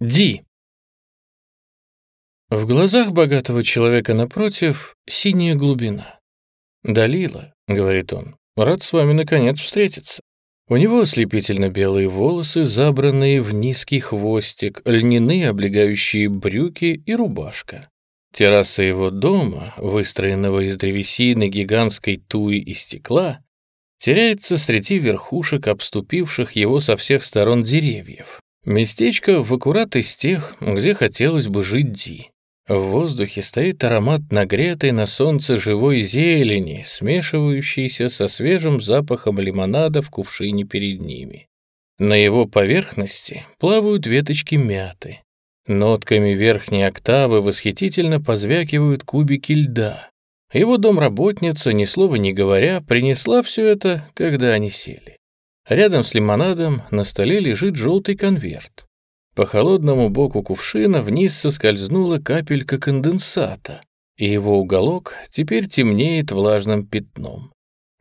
Ди. В глазах богатого человека напротив синяя глубина. «Далила», — говорит он, — «рад с вами наконец встретиться». У него ослепительно белые волосы, забранные в низкий хвостик, льняные облегающие брюки и рубашка. Терраса его дома, выстроенного из древесины гигантской туи и стекла, теряется среди верхушек обступивших его со всех сторон деревьев. Местечко в аккурат из тех, где хотелось бы жить Ди. В воздухе стоит аромат нагретой на солнце живой зелени, смешивающийся со свежим запахом лимонада в кувшине перед ними. На его поверхности плавают веточки мяты. Нотками верхней октавы восхитительно позвякивают кубики льда. Его домработница, ни слова не говоря, принесла все это, когда они сели. Рядом с лимонадом на столе лежит желтый конверт. По холодному боку кувшина вниз соскользнула капелька конденсата, и его уголок теперь темнеет влажным пятном.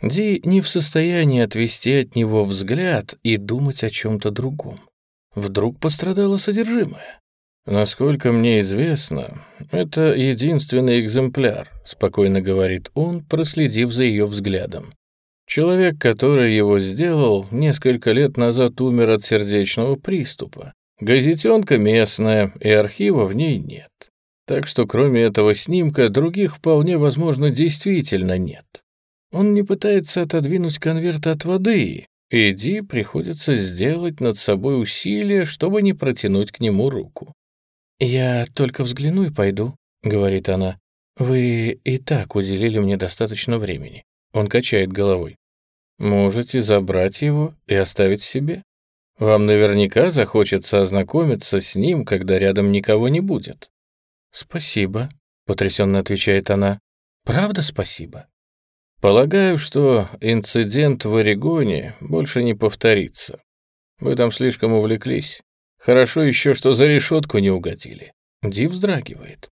Ди не в состоянии отвести от него взгляд и думать о чем-то другом. Вдруг пострадало содержимое. «Насколько мне известно, это единственный экземпляр», — спокойно говорит он, проследив за ее взглядом. Человек, который его сделал, несколько лет назад умер от сердечного приступа. Газетенка местная, и архива в ней нет. Так что кроме этого снимка других вполне возможно действительно нет. Он не пытается отодвинуть конверт от воды, и Ди приходится сделать над собой усилие, чтобы не протянуть к нему руку. «Я только взгляну и пойду», — говорит она. «Вы и так уделили мне достаточно времени. Он качает головой. Можете забрать его и оставить себе. Вам наверняка захочется ознакомиться с ним, когда рядом никого не будет. Спасибо, потрясенно отвечает она. Правда спасибо. Полагаю, что инцидент в Орегоне больше не повторится. Вы там слишком увлеклись. Хорошо еще, что за решетку не угодили. Ди вздрагивает.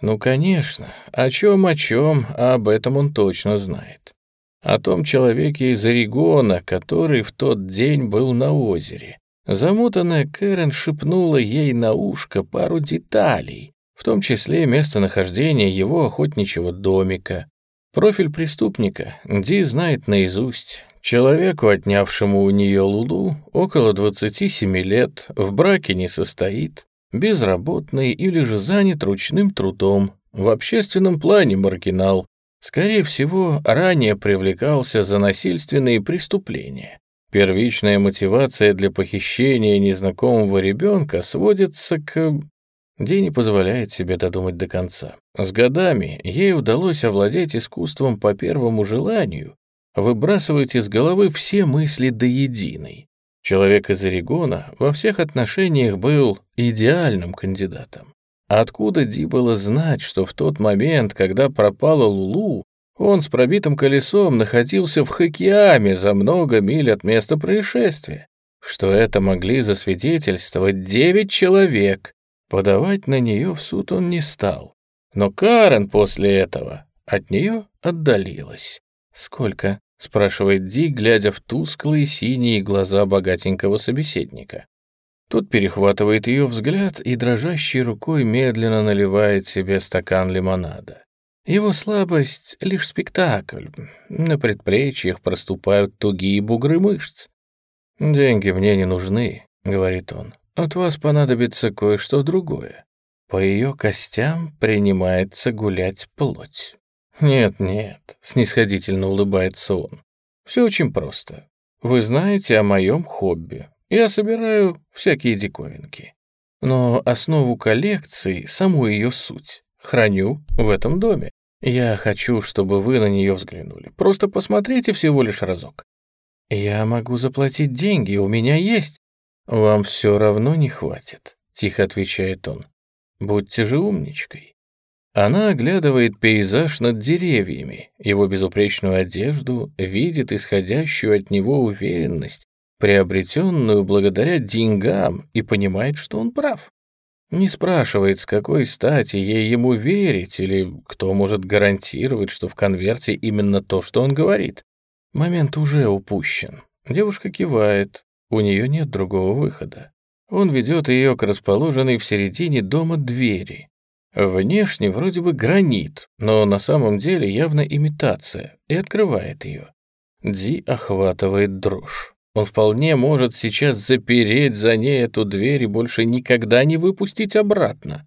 Ну, конечно, о чем о чем, а об этом он точно знает о том человеке из Орегона, который в тот день был на озере. Замутанная Кэрен шепнула ей на ушко пару деталей, в том числе местонахождение его охотничьего домика. Профиль преступника Ди знает наизусть. Человеку, отнявшему у нее Луду, около 27 лет, в браке не состоит, безработный или же занят ручным трудом, в общественном плане маргинал, Скорее всего, ранее привлекался за насильственные преступления. Первичная мотивация для похищения незнакомого ребенка сводится к... Ди не позволяет себе додумать до конца. С годами ей удалось овладеть искусством по первому желанию, выбрасывать из головы все мысли до единой. Человек из Орегона во всех отношениях был идеальным кандидатом. Откуда Ди было знать, что в тот момент, когда пропала Лулу, он с пробитым колесом находился в Хокеаме за много миль от места происшествия? Что это могли засвидетельствовать девять человек? Подавать на нее в суд он не стал. Но Карен после этого от нее отдалилась. «Сколько?» — спрашивает Ди, глядя в тусклые синие глаза богатенького собеседника. Тот перехватывает ее взгляд и дрожащей рукой медленно наливает себе стакан лимонада. Его слабость — лишь спектакль. На предплечьях проступают тугие бугры мышц. «Деньги мне не нужны», — говорит он. «От вас понадобится кое-что другое. По ее костям принимается гулять плоть». «Нет-нет», — снисходительно улыбается он. «Все очень просто. Вы знаете о моем хобби. Я собираю всякие диковинки. Но основу коллекции, саму ее суть, храню в этом доме. Я хочу, чтобы вы на нее взглянули. Просто посмотрите всего лишь разок. Я могу заплатить деньги, у меня есть. Вам все равно не хватит, тихо отвечает он. Будьте же умничкой. Она оглядывает пейзаж над деревьями, его безупречную одежду, видит исходящую от него уверенность, приобретенную благодаря деньгам, и понимает, что он прав. Не спрашивает, с какой стати ей ему верить, или кто может гарантировать, что в конверте именно то, что он говорит. Момент уже упущен. Девушка кивает, у нее нет другого выхода. Он ведет ее к расположенной в середине дома двери. Внешне вроде бы гранит, но на самом деле явно имитация, и открывает ее. Ди охватывает дрожь. Он вполне может сейчас запереть за ней эту дверь и больше никогда не выпустить обратно.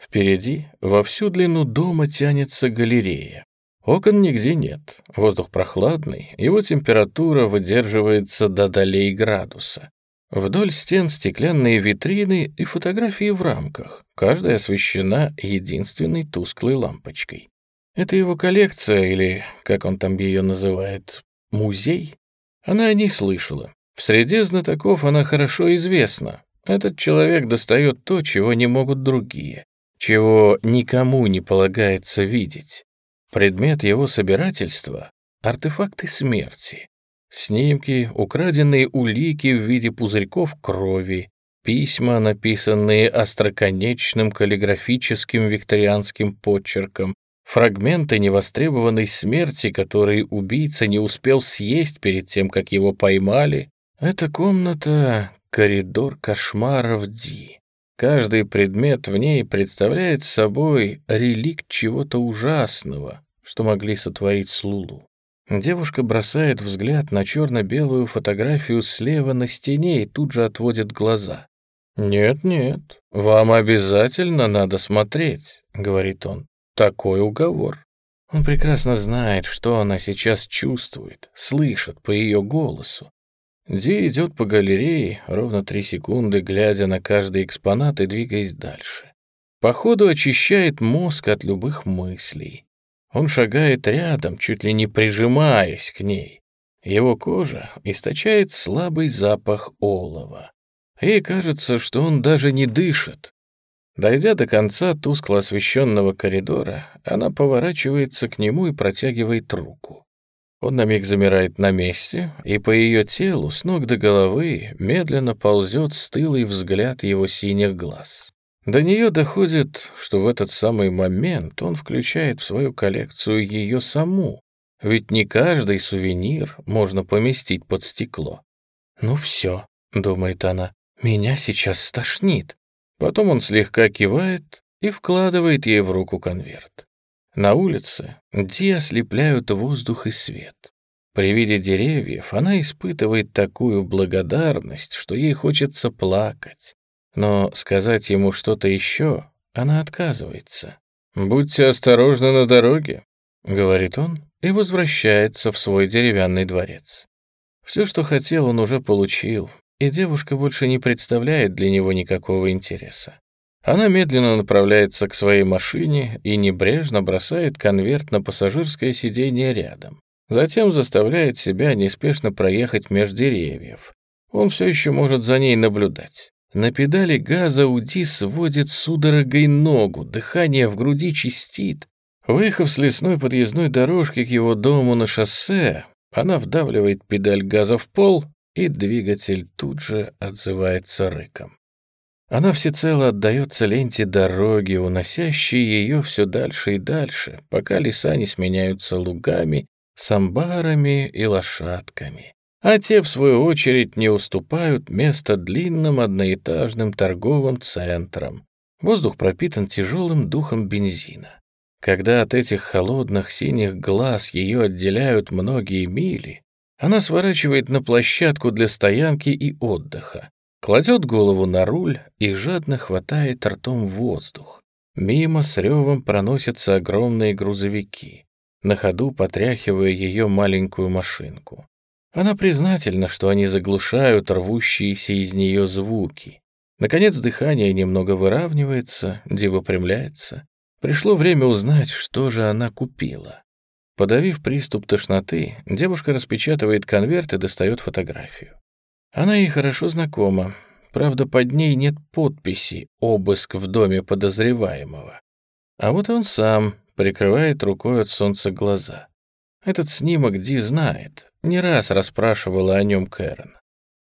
Впереди во всю длину дома тянется галерея. Окон нигде нет, воздух прохладный, его температура выдерживается до долей градуса. Вдоль стен стеклянные витрины и фотографии в рамках, каждая освещена единственной тусклой лампочкой. Это его коллекция, или, как он там ее называет, музей? Она о ней слышала. В среде знатоков она хорошо известна. Этот человек достает то, чего не могут другие, чего никому не полагается видеть. Предмет его собирательства — артефакты смерти. Снимки, украденные улики в виде пузырьков крови, письма, написанные остроконечным каллиграфическим викторианским почерком, фрагменты невостребованной смерти, которые убийца не успел съесть перед тем, как его поймали. Эта комната — коридор кошмаров Ди. Каждый предмет в ней представляет собой реликт чего-то ужасного, что могли сотворить с Лулу. Девушка бросает взгляд на черно-белую фотографию слева на стене и тут же отводит глаза. «Нет-нет, вам обязательно надо смотреть», — говорит он. «Такой уговор». Он прекрасно знает, что она сейчас чувствует, слышит по ее голосу. Ди идет по галерее, ровно три секунды, глядя на каждый экспонат и двигаясь дальше. Походу очищает мозг от любых мыслей. Он шагает рядом, чуть ли не прижимаясь к ней. Его кожа источает слабый запах олова. Ей кажется, что он даже не дышит. Дойдя до конца тускло освещенного коридора, она поворачивается к нему и протягивает руку. Он на миг замирает на месте, и по ее телу с ног до головы медленно ползет стылый взгляд его синих глаз. До нее доходит, что в этот самый момент он включает в свою коллекцию ее саму, ведь не каждый сувенир можно поместить под стекло. «Ну все», — думает она, — «меня сейчас стошнит». Потом он слегка кивает и вкладывает ей в руку конверт. На улице Ди ослепляют воздух и свет. При виде деревьев она испытывает такую благодарность, что ей хочется плакать. Но сказать ему что-то еще она отказывается. «Будьте осторожны на дороге», — говорит он и возвращается в свой деревянный дворец. Все, что хотел, он уже получил, и девушка больше не представляет для него никакого интереса. Она медленно направляется к своей машине и небрежно бросает конверт на пассажирское сиденье рядом. Затем заставляет себя неспешно проехать меж деревьев. Он все еще может за ней наблюдать. На педали газа Уди сводит судорогой ногу, дыхание в груди чистит. Выехав с лесной подъездной дорожки к его дому на шоссе, она вдавливает педаль газа в пол, и двигатель тут же отзывается рыком. Она всецело отдается ленте дороги, уносящей ее все дальше и дальше, пока леса не сменяются лугами, самбарами и лошадками. А те, в свою очередь, не уступают место длинным одноэтажным торговым центрам. Воздух пропитан тяжелым духом бензина. Когда от этих холодных синих глаз ее отделяют многие мили, она сворачивает на площадку для стоянки и отдыха, кладет голову на руль и жадно хватает ртом воздух. Мимо с ревом проносятся огромные грузовики, на ходу потряхивая ее маленькую машинку. Она признательна, что они заглушают рвущиеся из нее звуки. Наконец дыхание немного выравнивается, Ди выпрямляется. Пришло время узнать, что же она купила. Подавив приступ тошноты, девушка распечатывает конверт и достает фотографию. Она ей хорошо знакома, правда, под ней нет подписи «Обыск в доме подозреваемого». А вот он сам прикрывает рукой от солнца глаза. Этот снимок Ди знает, не раз расспрашивала о нем Кэрон.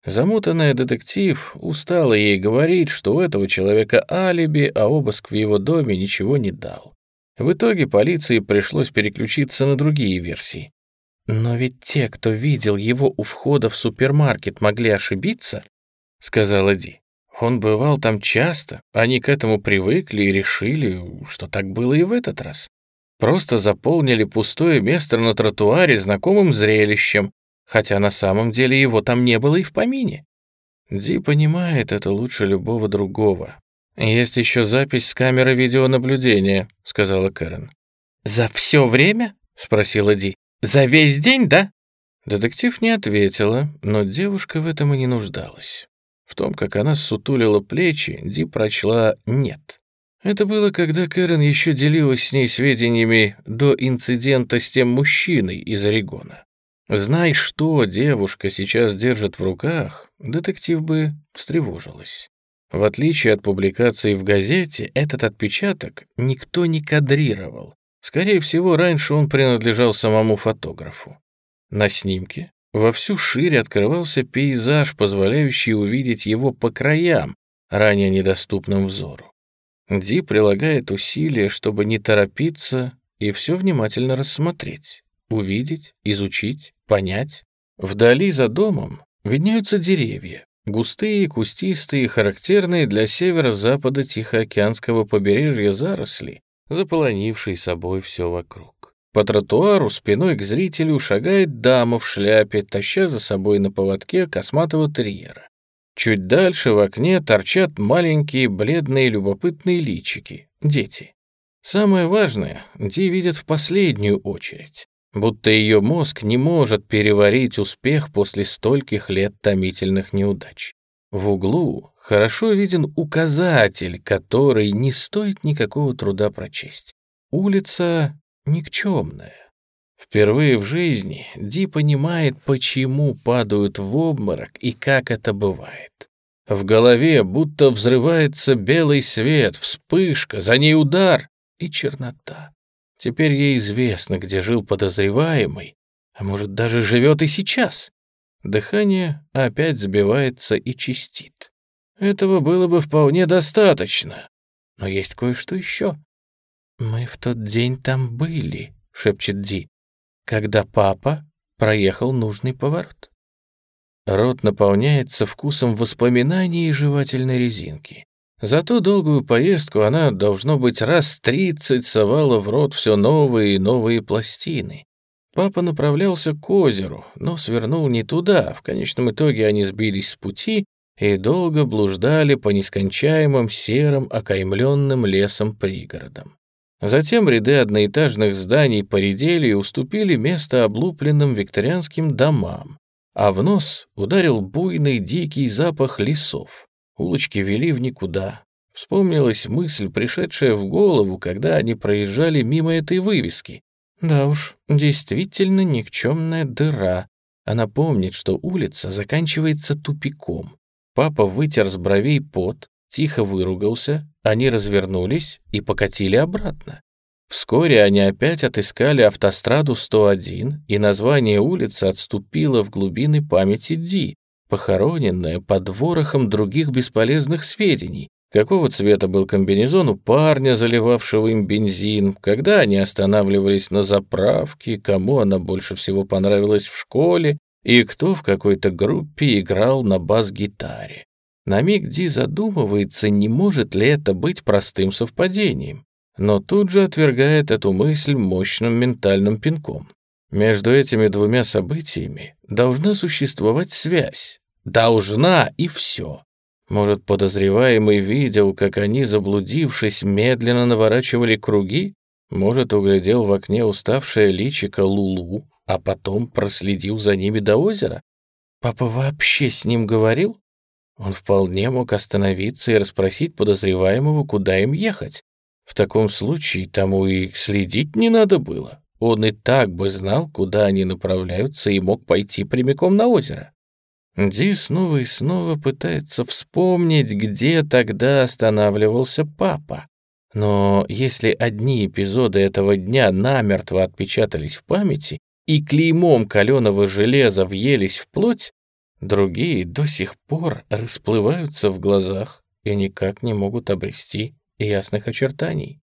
Замутанная детектив устала ей говорить, что у этого человека алиби, а обыск в его доме ничего не дал. В итоге полиции пришлось переключиться на другие версии. «Но ведь те, кто видел его у входа в супермаркет, могли ошибиться», — сказала Ди. Он бывал там часто, они к этому привыкли и решили, что так было и в этот раз. Просто заполнили пустое место на тротуаре знакомым зрелищем, хотя на самом деле его там не было и в помине. Ди понимает это лучше любого другого. «Есть еще запись с камеры видеонаблюдения», — сказала Кэрон. «За все время?» — спросила Ди. «За весь день, да?» Детектив не ответила, но девушка в этом и не нуждалась. В том, как она сутулила плечи, Ди прочла «нет». Это было, когда Кэрон еще делилась с ней сведениями до инцидента с тем мужчиной из Орегона. Знай, что девушка сейчас держит в руках, детектив бы встревожилась. В отличие от публикации в газете, этот отпечаток никто не кадрировал. Скорее всего, раньше он принадлежал самому фотографу. На снимке во всю шире открывался пейзаж, позволяющий увидеть его по краям, ранее недоступным взору. Ди прилагает усилия, чтобы не торопиться и все внимательно рассмотреть, увидеть, изучить, понять. Вдали за домом виднеются деревья, густые, кустистые, характерные для северо-запада Тихоокеанского побережья заросли, заполонившие собой все вокруг. По тротуару спиной к зрителю шагает дама в шляпе, таща за собой на поводке косматого терьера. Чуть дальше в окне торчат маленькие бледные любопытные личики, дети. Самое важное, Ди видят в последнюю очередь будто ее мозг не может переварить успех после стольких лет томительных неудач. В углу хорошо виден указатель, который не стоит никакого труда прочесть. Улица никчемная. Впервые в жизни Ди понимает, почему падают в обморок и как это бывает. В голове будто взрывается белый свет, вспышка, за ней удар и чернота. Теперь ей известно, где жил подозреваемый, а может, даже живет и сейчас. Дыхание опять сбивается и чистит. Этого было бы вполне достаточно. Но есть кое-что еще. «Мы в тот день там были», — шепчет Ди, «когда папа проехал нужный поворот». Рот наполняется вкусом воспоминаний и жевательной резинки. За ту долгую поездку она, должно быть, раз тридцать совала в рот все новые и новые пластины. Папа направлялся к озеру, но свернул не туда. В конечном итоге они сбились с пути и долго блуждали по нескончаемым серым, окаймленным лесом пригородам. Затем ряды одноэтажных зданий поредели и уступили место облупленным викторианским домам, а в нос ударил буйный дикий запах лесов. Улочки вели в никуда. Вспомнилась мысль, пришедшая в голову, когда они проезжали мимо этой вывески. Да уж, действительно никчемная дыра. Она помнит, что улица заканчивается тупиком. Папа вытер с бровей пот, тихо выругался, они развернулись и покатили обратно. Вскоре они опять отыскали автостраду 101, и название улицы отступило в глубины памяти Ди, похороненная под ворохом других бесполезных сведений. Какого цвета был комбинезон у парня, заливавшего им бензин, когда они останавливались на заправке, кому она больше всего понравилась в школе и кто в какой-то группе играл на бас-гитаре. На миг Ди задумывается, не может ли это быть простым совпадением, но тут же отвергает эту мысль мощным ментальным пинком. Между этими двумя событиями должна существовать связь. Должна и все. Может, подозреваемый видел, как они, заблудившись, медленно наворачивали круги? Может, углядел в окне уставшее личико Лулу, а потом проследил за ними до озера? Папа вообще с ним говорил? Он вполне мог остановиться и расспросить подозреваемого, куда им ехать. В таком случае тому и следить не надо было. Он и так бы знал, куда они направляются, и мог пойти прямиком на озеро. Ди снова и снова пытается вспомнить, где тогда останавливался папа. Но если одни эпизоды этого дня намертво отпечатались в памяти и клеймом каленого железа въелись в плоть, другие до сих пор расплываются в глазах и никак не могут обрести ясных очертаний.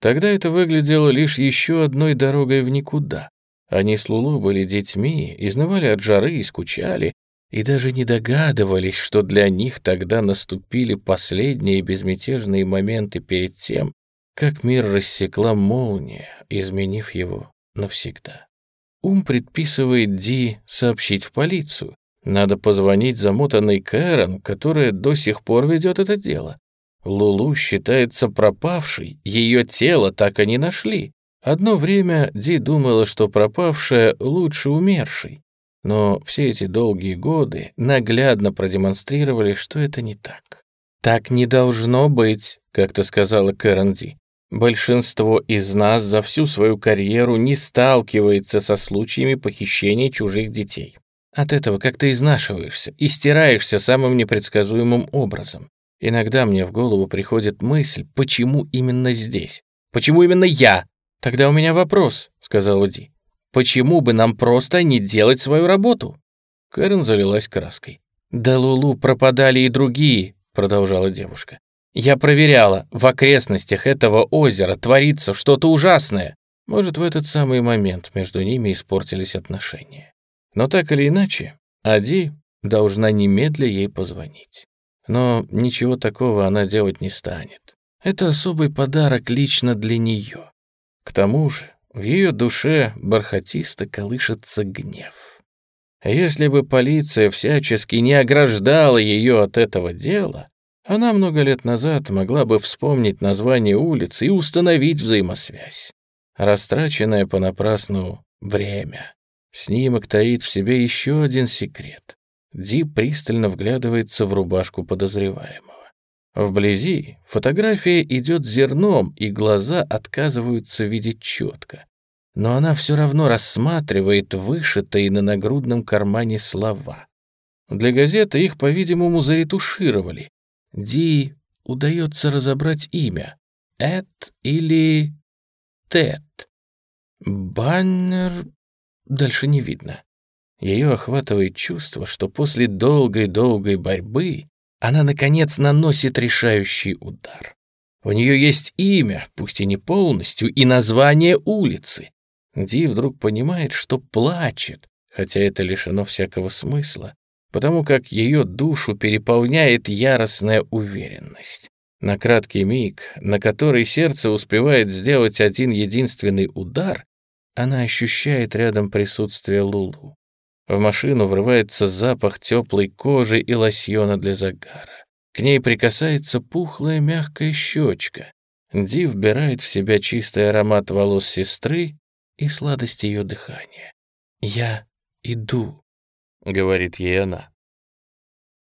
Тогда это выглядело лишь еще одной дорогой в никуда. Они с Лулу были детьми, изнывали от жары и скучали, и даже не догадывались, что для них тогда наступили последние безмятежные моменты перед тем, как мир рассекла молния, изменив его навсегда. Ум предписывает Ди сообщить в полицию. Надо позвонить замотанной Кэрон, которая до сих пор ведет это дело. Лулу считается пропавшей, ее тело так и не нашли. Одно время Ди думала, что пропавшая лучше умершей. Но все эти долгие годы наглядно продемонстрировали, что это не так. «Так не должно быть», — как-то сказала Кэрон Ди. «Большинство из нас за всю свою карьеру не сталкивается со случаями похищения чужих детей. От этого как-то изнашиваешься и стираешься самым непредсказуемым образом. Иногда мне в голову приходит мысль, почему именно здесь? Почему именно я? Тогда у меня вопрос, сказал Ди. Почему бы нам просто не делать свою работу? Кэрен залилась краской. Да Лулу пропадали и другие, продолжала девушка. Я проверяла, в окрестностях этого озера творится что-то ужасное. Может, в этот самый момент между ними испортились отношения. Но так или иначе, Ади должна немедля ей позвонить. Но ничего такого она делать не станет. Это особый подарок лично для нее. К тому же в ее душе бархатисто колышется гнев. Если бы полиция всячески не ограждала ее от этого дела, она много лет назад могла бы вспомнить название улицы и установить взаимосвязь. Растраченное понапрасну время. Снимок таит в себе еще один секрет. Ди пристально вглядывается в рубашку подозреваемого. Вблизи фотография идет зерном, и глаза отказываются видеть четко. Но она все равно рассматривает вышитые на нагрудном кармане слова. Для газеты их, по-видимому, заретушировали. Ди удается разобрать имя. Эд или Тед. Баннер дальше не видно. Ее охватывает чувство, что после долгой-долгой борьбы она, наконец, наносит решающий удар. У нее есть имя, пусть и не полностью, и название улицы. Ди вдруг понимает, что плачет, хотя это лишено всякого смысла, потому как ее душу переполняет яростная уверенность. На краткий миг, на который сердце успевает сделать один единственный удар, она ощущает рядом присутствие Лулу. В машину врывается запах теплой кожи и лосьона для загара. К ней прикасается пухлая мягкая щечка. Ди вбирает в себя чистый аромат волос сестры и сладость ее дыхания. «Я иду», — говорит ей она.